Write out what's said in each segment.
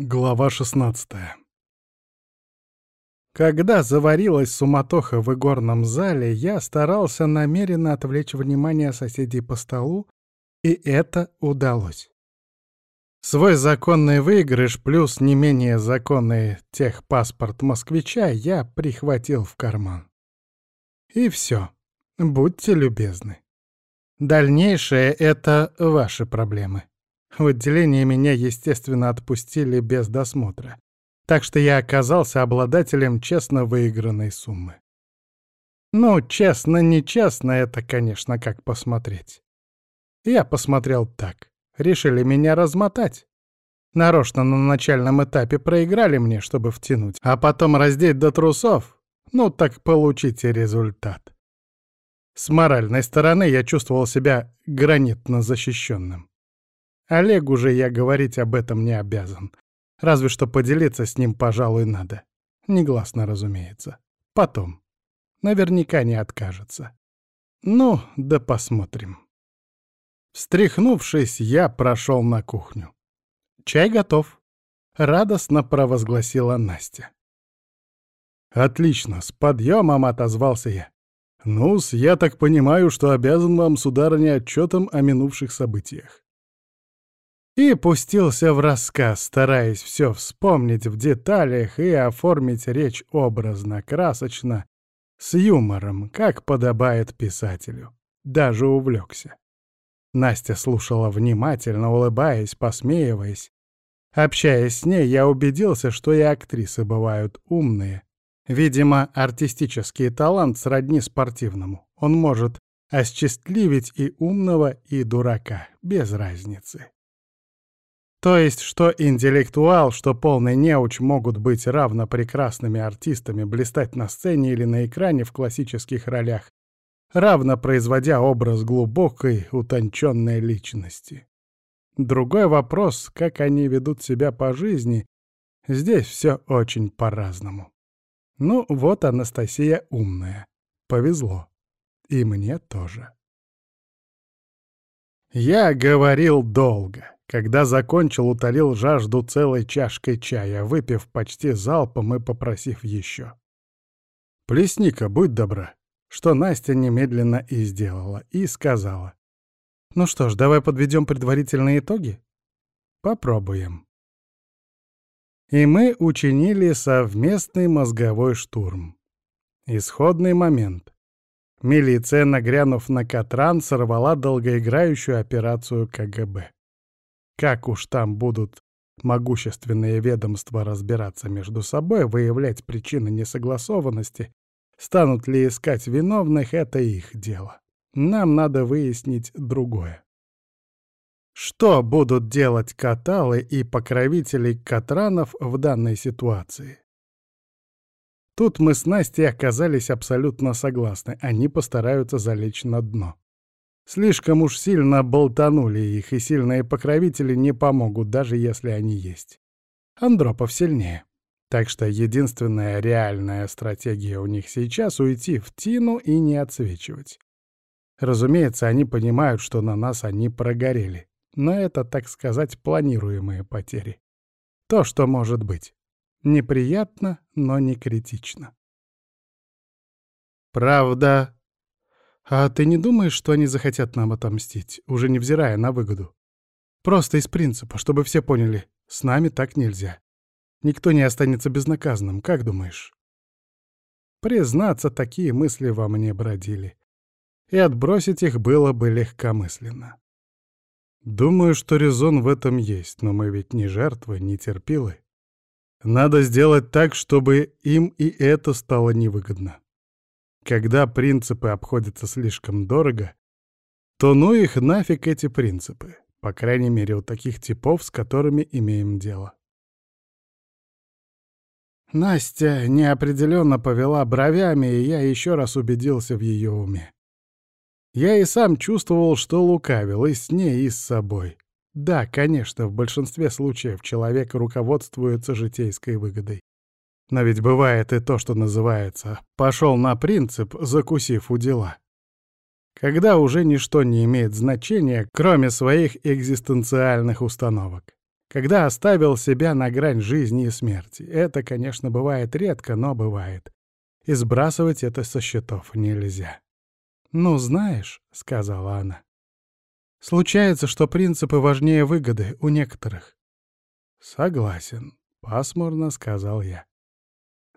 Глава 16 Когда заварилась суматоха в игорном зале, я старался намеренно отвлечь внимание соседей по столу, и это удалось. Свой законный выигрыш плюс не менее законный техпаспорт москвича я прихватил в карман. И все. Будьте любезны. Дальнейшее — это ваши проблемы. В отделении меня, естественно, отпустили без досмотра. Так что я оказался обладателем честно выигранной суммы. Ну, честно-нечестно, это, конечно, как посмотреть. Я посмотрел так. Решили меня размотать. Нарочно на начальном этапе проиграли мне, чтобы втянуть, а потом раздеть до трусов. Ну так получите результат. С моральной стороны я чувствовал себя гранитно защищенным. Олегу же я говорить об этом не обязан. Разве что поделиться с ним, пожалуй, надо. Негласно, разумеется. Потом. Наверняка не откажется. Ну, да посмотрим. Встряхнувшись, я прошел на кухню. «Чай готов», — радостно провозгласила Настя. «Отлично, с подъемом отозвался я. Ну-с, я так понимаю, что обязан вам, сударыня, отчетом о минувших событиях и пустился в рассказ, стараясь все вспомнить в деталях и оформить речь образно, красочно, с юмором, как подобает писателю. Даже увлекся. Настя слушала внимательно, улыбаясь, посмеиваясь. Общаясь с ней, я убедился, что и актрисы бывают умные. Видимо, артистический талант сродни спортивному. Он может осчастливить и умного, и дурака, без разницы. То есть, что интеллектуал, что полный неуч могут быть равно прекрасными артистами, блистать на сцене или на экране в классических ролях, равно производя образ глубокой, утонченной личности. Другой вопрос, как они ведут себя по жизни, здесь все очень по-разному. Ну, вот Анастасия умная. Повезло. И мне тоже. Я говорил долго. Когда закончил, утолил жажду целой чашкой чая, выпив почти залпом и попросив еще. «Плесника, будь добра», что Настя немедленно и сделала, и сказала. «Ну что ж, давай подведем предварительные итоги?» «Попробуем». И мы учинили совместный мозговой штурм. Исходный момент. Милиция, нагрянув на Катран, сорвала долгоиграющую операцию КГБ. Как уж там будут могущественные ведомства разбираться между собой, выявлять причины несогласованности, станут ли искать виновных — это их дело. Нам надо выяснить другое. Что будут делать каталы и покровители катранов в данной ситуации? Тут мы с Настей оказались абсолютно согласны, они постараются залечь на дно. Слишком уж сильно болтанули их, и сильные покровители не помогут, даже если они есть. Андропов сильнее. Так что единственная реальная стратегия у них сейчас — уйти в тину и не отсвечивать. Разумеется, они понимают, что на нас они прогорели. Но это, так сказать, планируемые потери. То, что может быть. Неприятно, но не критично. Правда, «А ты не думаешь, что они захотят нам отомстить, уже невзирая на выгоду? Просто из принципа, чтобы все поняли, с нами так нельзя. Никто не останется безнаказанным, как думаешь?» Признаться, такие мысли во мне бродили. И отбросить их было бы легкомысленно. Думаю, что резон в этом есть, но мы ведь не жертвы, не терпилы. Надо сделать так, чтобы им и это стало невыгодно. Когда принципы обходятся слишком дорого, то ну их нафиг эти принципы, по крайней мере у таких типов, с которыми имеем дело. Настя неопределенно повела бровями, и я еще раз убедился в ее уме. Я и сам чувствовал, что лукавил и с ней, и с собой. Да, конечно, в большинстве случаев человек руководствуется житейской выгодой. Но ведь бывает и то, что называется «пошел на принцип, закусив у дела». Когда уже ничто не имеет значения, кроме своих экзистенциальных установок. Когда оставил себя на грань жизни и смерти. Это, конечно, бывает редко, но бывает. И сбрасывать это со счетов нельзя. «Ну, знаешь», — сказала она, — «случается, что принципы важнее выгоды у некоторых». «Согласен», — пасмурно сказал я.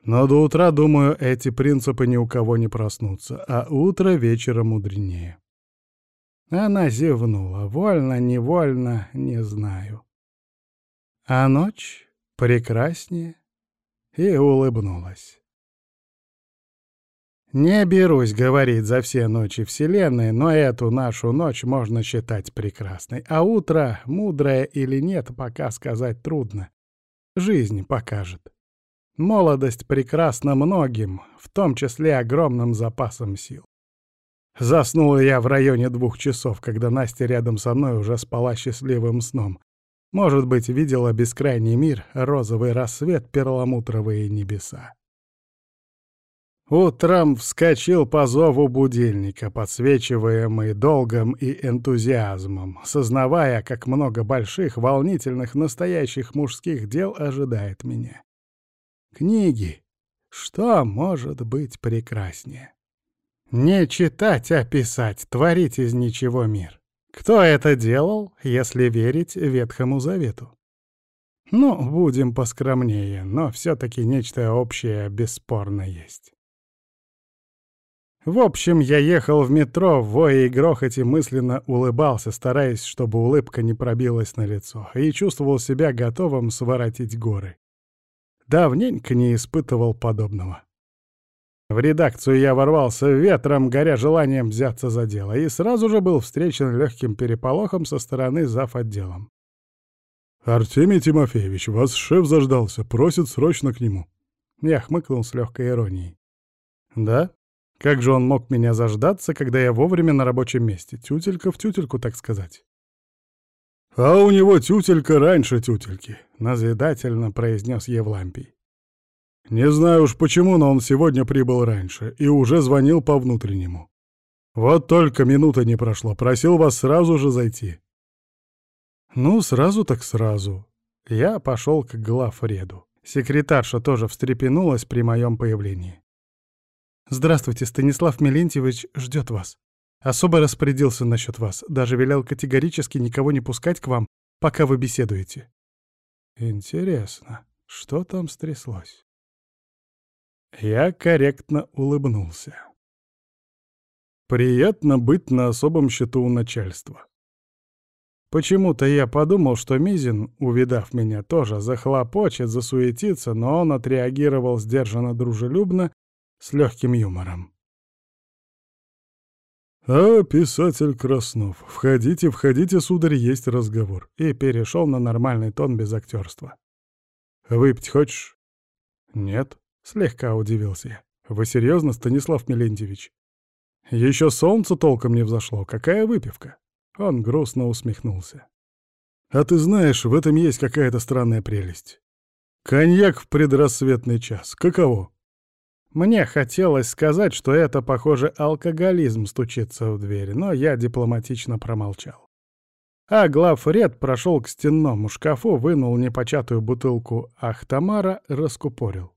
«Но до утра, думаю, эти принципы ни у кого не проснутся, а утро вечера мудренее». Она зевнула, вольно-невольно, не знаю. А ночь прекраснее и улыбнулась. Не берусь говорить за все ночи Вселенной, но эту нашу ночь можно считать прекрасной. А утро, мудрое или нет, пока сказать трудно. Жизнь покажет. Молодость прекрасна многим, в том числе огромным запасом сил. Заснула я в районе двух часов, когда Настя рядом со мной уже спала счастливым сном. Может быть, видела бескрайний мир, розовый рассвет, перламутровые небеса. Утром вскочил по зову будильника, подсвечиваемый долгом и энтузиазмом, сознавая, как много больших, волнительных, настоящих мужских дел ожидает меня. Книги. Что может быть прекраснее? Не читать, а писать, творить из ничего мир. Кто это делал, если верить Ветхому Завету? Ну, будем поскромнее, но все-таки нечто общее бесспорно есть. В общем, я ехал в метро, в вое и грохоте мысленно улыбался, стараясь, чтобы улыбка не пробилась на лицо, и чувствовал себя готовым своротить горы. Давненько не испытывал подобного. В редакцию я ворвался ветром, горя желанием взяться за дело, и сразу же был встречен легким переполохом со стороны зав. отделом. «Артемий Тимофеевич, вас шеф заждался, просит срочно к нему». Я хмыкнул с легкой иронией. «Да? Как же он мог меня заждаться, когда я вовремя на рабочем месте? Тютелька в тютельку, так сказать. «А у него тютелька раньше тютельки», — назидательно произнес Евлампий. «Не знаю уж почему, но он сегодня прибыл раньше и уже звонил по внутреннему. Вот только минута не прошло, просил вас сразу же зайти». «Ну, сразу так сразу». Я пошел к главреду. Секретарша тоже встрепенулась при моем появлении. «Здравствуйте, Станислав Мелентьевич ждет вас. Особо распорядился насчет вас, даже велел категорически никого не пускать к вам, пока вы беседуете». «Интересно, что там стряслось?» Я корректно улыбнулся. Приятно быть на особом счету у начальства. Почему-то я подумал, что Мизин, увидав меня, тоже захлопочет, засуетится, но он отреагировал сдержанно дружелюбно с легким юмором. «А, писатель Краснов, входите, входите, сударь, есть разговор», и перешел на нормальный тон без актерства. «Выпить хочешь?» «Нет», — слегка удивился я. «Вы серьезно, Станислав Мелентьевич? Еще солнце толком не взошло, какая выпивка?» Он грустно усмехнулся. «А ты знаешь, в этом есть какая-то странная прелесть. Коньяк в предрассветный час. Каково?» Мне хотелось сказать, что это, похоже, алкоголизм стучится в дверь, но я дипломатично промолчал. А главред прошел к стенному шкафу, вынул непочатую бутылку Ахтамара, раскупорил.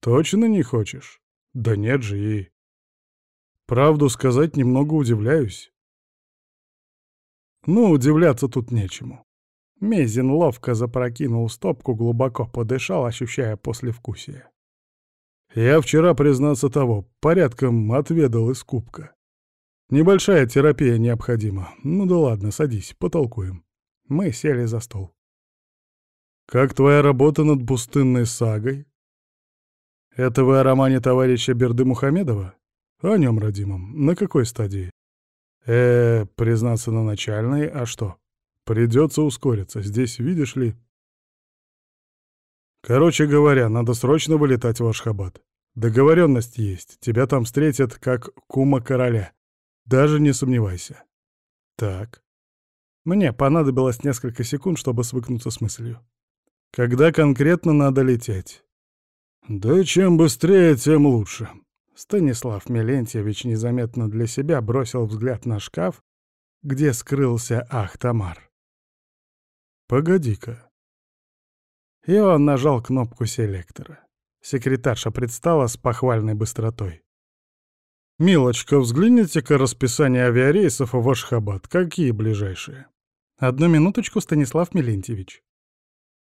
«Точно не хочешь?» «Да нет же и...» «Правду сказать, немного удивляюсь». «Ну, удивляться тут нечему». Мезин ловко запрокинул стопку, глубоко подышал, ощущая послевкусие. Я вчера, признаться того, порядком отведал из кубка. Небольшая терапия необходима. Ну да ладно, садись, потолкуем. Мы сели за стол. Как твоя работа над пустынной сагой? Это вы о романе товарища Берды Мухамедова? О нем, родимом. На какой стадии? Э, признаться на начальной, а что? Придется ускориться. Здесь, видишь ли, Короче говоря, надо срочно вылетать в Ашхабад. Договоренность есть, тебя там встретят как кума короля. Даже не сомневайся. Так. Мне понадобилось несколько секунд, чтобы свыкнуться с мыслью. Когда конкретно надо лететь? Да чем быстрее, тем лучше. Станислав Мелентьевич незаметно для себя бросил взгляд на шкаф, где скрылся Ахтамар. Погоди-ка. И он нажал кнопку селектора. Секретарша предстала с похвальной быстротой. «Милочка, взгляните-ка расписание авиарейсов в Ашхабад. Какие ближайшие?» «Одну минуточку, Станислав Милентьевич».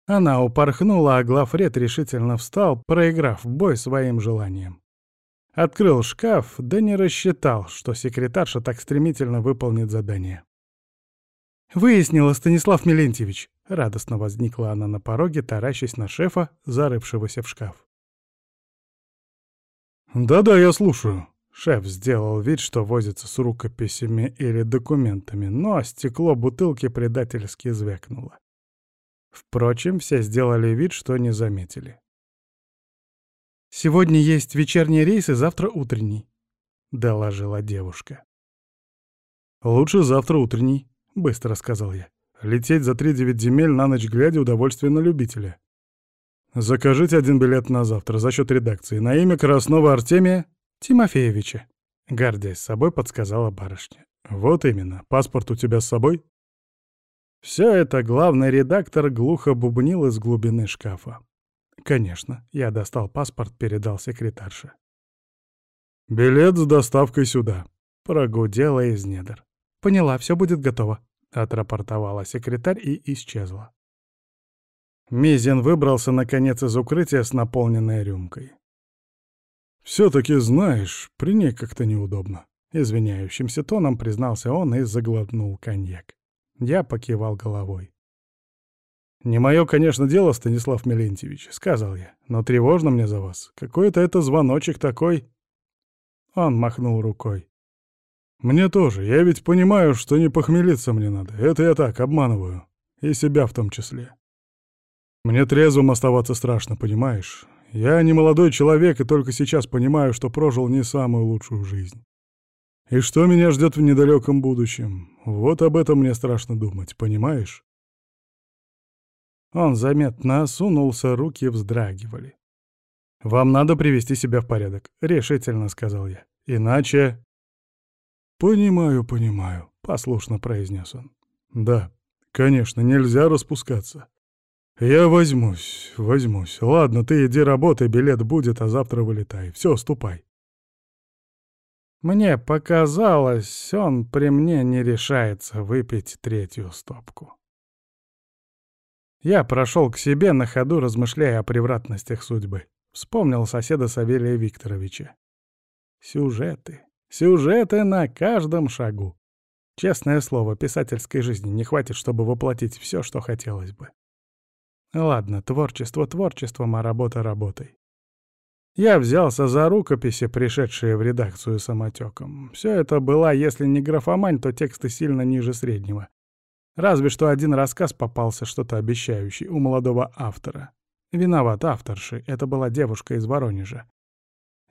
Она упорхнула, а главред решительно встал, проиграв бой своим желанием. Открыл шкаф, да не рассчитал, что секретарша так стремительно выполнит задание. «Выяснила, Станислав Милентьевич!» — радостно возникла она на пороге, таращась на шефа, зарывшегося в шкаф. «Да-да, я слушаю». Шеф сделал вид, что возится с рукописями или документами, но стекло бутылки предательски звякнуло. Впрочем, все сделали вид, что не заметили. «Сегодня есть вечерний рейс и завтра утренний», — доложила девушка. «Лучше завтра утренний», — быстро сказал я. «Лететь за три-девять земель на ночь глядя — удовольствие на любителя. Закажите один билет на завтра за счет редакции на имя Краснова Артемия Тимофеевича», — гордясь собой подсказала барышня. «Вот именно. Паспорт у тебя с собой?» Все это главный редактор глухо бубнил из глубины шкафа. «Конечно». Я достал паспорт, передал секретарше. «Билет с доставкой сюда», — прогудела из недр. «Поняла, все будет готово», — отрапортовала секретарь и исчезла. Мизин выбрался, наконец, из укрытия с наполненной рюмкой. «Все-таки, знаешь, при ней как-то неудобно», — извиняющимся тоном признался он и заглотнул коньяк. Я покивал головой. «Не мое, конечно, дело, Станислав Мелентьевич», — сказал я, — «но тревожно мне за вас. Какой-то это звоночек такой...» Он махнул рукой. «Мне тоже. Я ведь понимаю, что не похмелиться мне надо. Это я так, обманываю. И себя в том числе. Мне трезвым оставаться страшно, понимаешь? Я не молодой человек и только сейчас понимаю, что прожил не самую лучшую жизнь. И что меня ждет в недалеком будущем? Вот об этом мне страшно думать, понимаешь?» Он заметно осунулся, руки вздрагивали. «Вам надо привести себя в порядок», — решительно сказал я. «Иначе...» «Понимаю, понимаю», — послушно произнес он. «Да, конечно, нельзя распускаться. Я возьмусь, возьмусь. Ладно, ты иди работай, билет будет, а завтра вылетай. Все, ступай». Мне показалось, он при мне не решается выпить третью стопку. Я прошел к себе на ходу, размышляя о превратностях судьбы. Вспомнил соседа Савелия Викторовича. Сюжеты. Сюжеты на каждом шагу. Честное слово, писательской жизни не хватит, чтобы воплотить все, что хотелось бы. Ладно, творчество творчеством, а работа работой. Я взялся за рукописи, пришедшие в редакцию самотеком. Все это была, если не графомань, то тексты сильно ниже среднего. Разве что один рассказ попался что-то обещающий у молодого автора. Виноват авторши, это была девушка из Воронежа.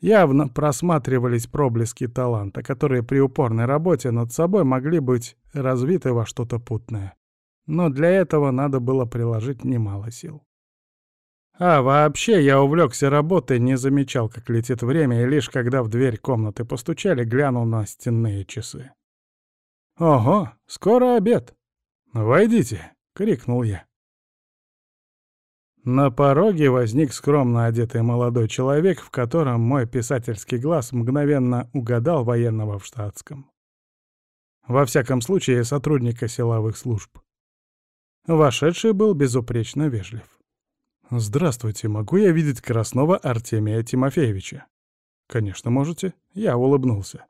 Явно просматривались проблески таланта, которые при упорной работе над собой могли быть развиты во что-то путное. Но для этого надо было приложить немало сил. А вообще я увлекся работой, не замечал, как летит время, и лишь когда в дверь комнаты постучали, глянул на стенные часы. «Ого, скоро обед!» «Войдите!» — крикнул я. На пороге возник скромно одетый молодой человек, в котором мой писательский глаз мгновенно угадал военного в штатском. Во всяком случае, сотрудника силовых служб. Вошедший был безупречно вежлив. «Здравствуйте, могу я видеть Краснова Артемия Тимофеевича?» «Конечно, можете». Я улыбнулся.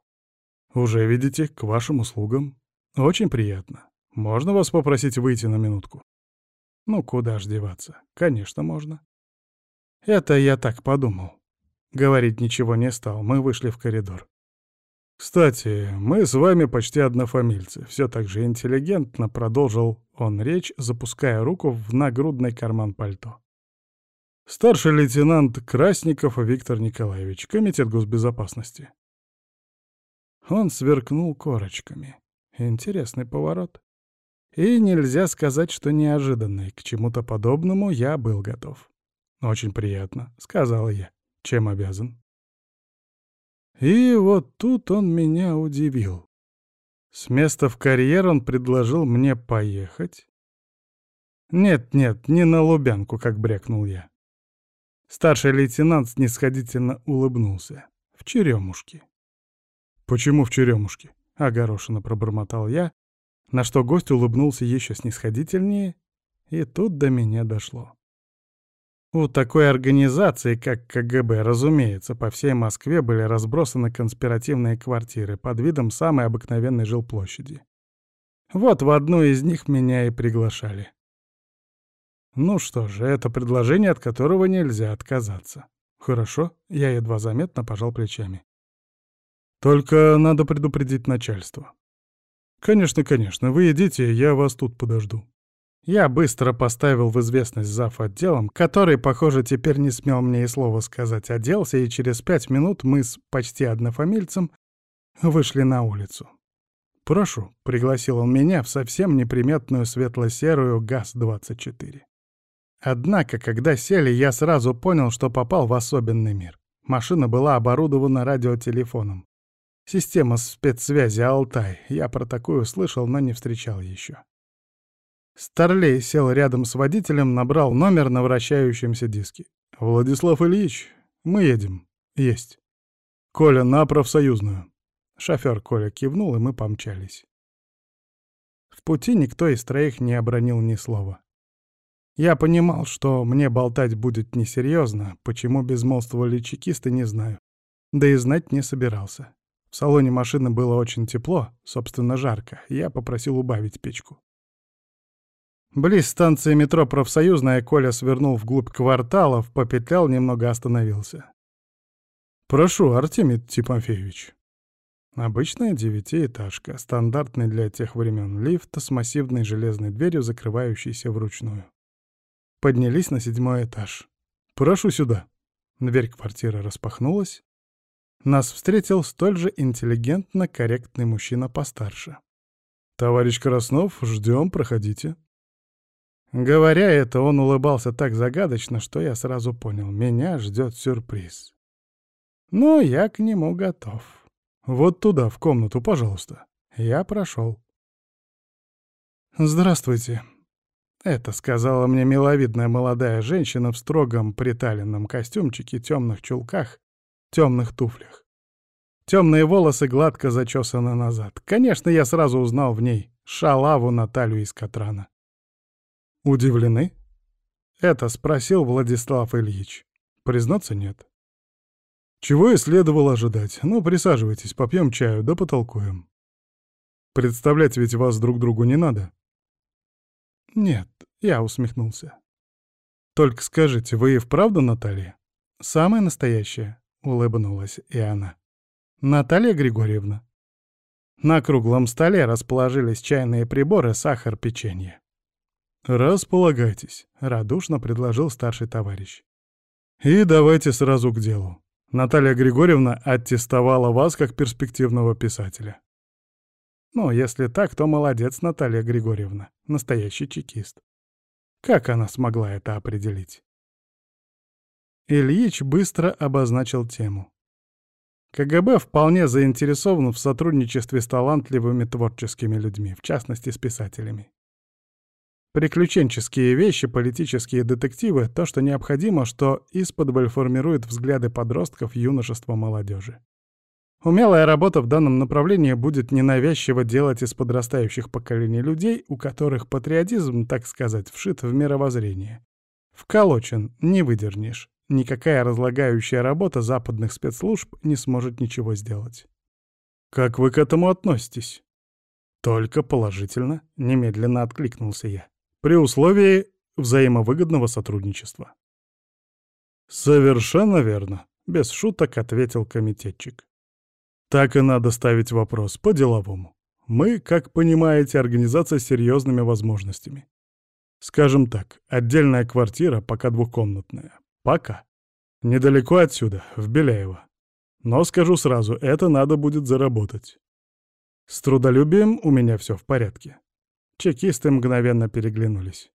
«Уже видите, к вашим услугам. Очень приятно. Можно вас попросить выйти на минутку?» «Ну, куда ж деваться? Конечно, можно». Это я так подумал. Говорить ничего не стал, мы вышли в коридор. «Кстати, мы с вами почти однофамильцы», — все так же интеллигентно продолжил он речь, запуская руку в нагрудный карман пальто. «Старший лейтенант Красников Виктор Николаевич, Комитет госбезопасности». Он сверкнул корочками. Интересный поворот. И нельзя сказать, что неожиданный. К чему-то подобному я был готов. «Очень приятно», — сказал я. «Чем обязан?» И вот тут он меня удивил. С места в карьер он предложил мне поехать. «Нет-нет, не на Лубянку», — как брякнул я. Старший лейтенант снисходительно улыбнулся. «В черемушке». «Почему в черемушке?» — огорошенно пробормотал я, на что гость улыбнулся еще снисходительнее, и тут до меня дошло. У такой организации, как КГБ, разумеется, по всей Москве были разбросаны конспиративные квартиры под видом самой обыкновенной жилплощади. Вот в одну из них меня и приглашали. Ну что же, это предложение, от которого нельзя отказаться. Хорошо, я едва заметно пожал плечами. Только надо предупредить начальство. Конечно, конечно, вы идите, я вас тут подожду. Я быстро поставил в известность зав. отделом, который, похоже, теперь не смел мне и слова сказать, оделся, и через пять минут мы с почти однофамильцем вышли на улицу. «Прошу», — пригласил он меня в совсем неприметную светло-серую ГАЗ-24. Однако, когда сели, я сразу понял, что попал в особенный мир. Машина была оборудована радиотелефоном. Система спецсвязи «Алтай». Я про такую слышал, но не встречал еще. Старлей сел рядом с водителем, набрал номер на вращающемся диске. «Владислав Ильич, мы едем. Есть. Коля, на профсоюзную». Шофер Коля кивнул, и мы помчались. В пути никто из троих не обронил ни слова. Я понимал, что мне болтать будет несерьезно, почему безмолвствовали чекисты, не знаю. Да и знать не собирался. В салоне машины было очень тепло, собственно, жарко. Я попросил убавить печку. Близ станции метро «Профсоюзная» Коля свернул вглубь кварталов, попетлял, немного остановился. «Прошу, Артемий Тимофеевич». Обычная девятиэтажка, стандартный для тех времен лифт с массивной железной дверью, закрывающейся вручную. Поднялись на седьмой этаж. «Прошу сюда». Дверь квартиры распахнулась. Нас встретил столь же интеллигентно корректный мужчина постарше. «Товарищ Краснов, ждем, проходите». Говоря это, он улыбался так загадочно, что я сразу понял, меня ждет сюрприз. Но я к нему готов. Вот туда, в комнату, пожалуйста. Я прошел. «Здравствуйте», — это сказала мне миловидная молодая женщина в строгом приталенном костюмчике, темных чулках, темных туфлях. Темные волосы гладко зачесаны назад. Конечно, я сразу узнал в ней шалаву Наталью из Катрана. «Удивлены?» — это спросил Владислав Ильич. Признаться, нет. Чего и следовало ожидать. Ну, присаживайтесь, попьем чаю, да потолкуем. Представлять ведь вас друг другу не надо. Нет, я усмехнулся. Только скажите, вы и вправду Наталья? Самая настоящая, улыбнулась и она. Наталья Григорьевна. На круглом столе расположились чайные приборы, сахар, печенье. «Располагайтесь», — радушно предложил старший товарищ. «И давайте сразу к делу. Наталья Григорьевна аттестовала вас как перспективного писателя». «Ну, если так, то молодец Наталья Григорьевна, настоящий чекист. Как она смогла это определить?» Ильич быстро обозначил тему. КГБ вполне заинтересован в сотрудничестве с талантливыми творческими людьми, в частности, с писателями. Приключенческие вещи, политические детективы — то, что необходимо, что исподволь формирует взгляды подростков, юношества, молодежи. Умелая работа в данном направлении будет ненавязчиво делать из подрастающих поколений людей, у которых патриотизм, так сказать, вшит в мировоззрение. Вколочен, не выдернешь. Никакая разлагающая работа западных спецслужб не сможет ничего сделать. Как вы к этому относитесь? Только положительно, немедленно откликнулся я при условии взаимовыгодного сотрудничества. «Совершенно верно», — без шуток ответил комитетчик. «Так и надо ставить вопрос по-деловому. Мы, как понимаете, организация с серьезными возможностями. Скажем так, отдельная квартира, пока двухкомнатная. Пока. Недалеко отсюда, в Беляево. Но скажу сразу, это надо будет заработать. С трудолюбием у меня все в порядке. Чекисты мгновенно переглянулись.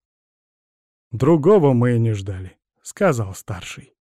«Другого мы и не ждали», — сказал старший.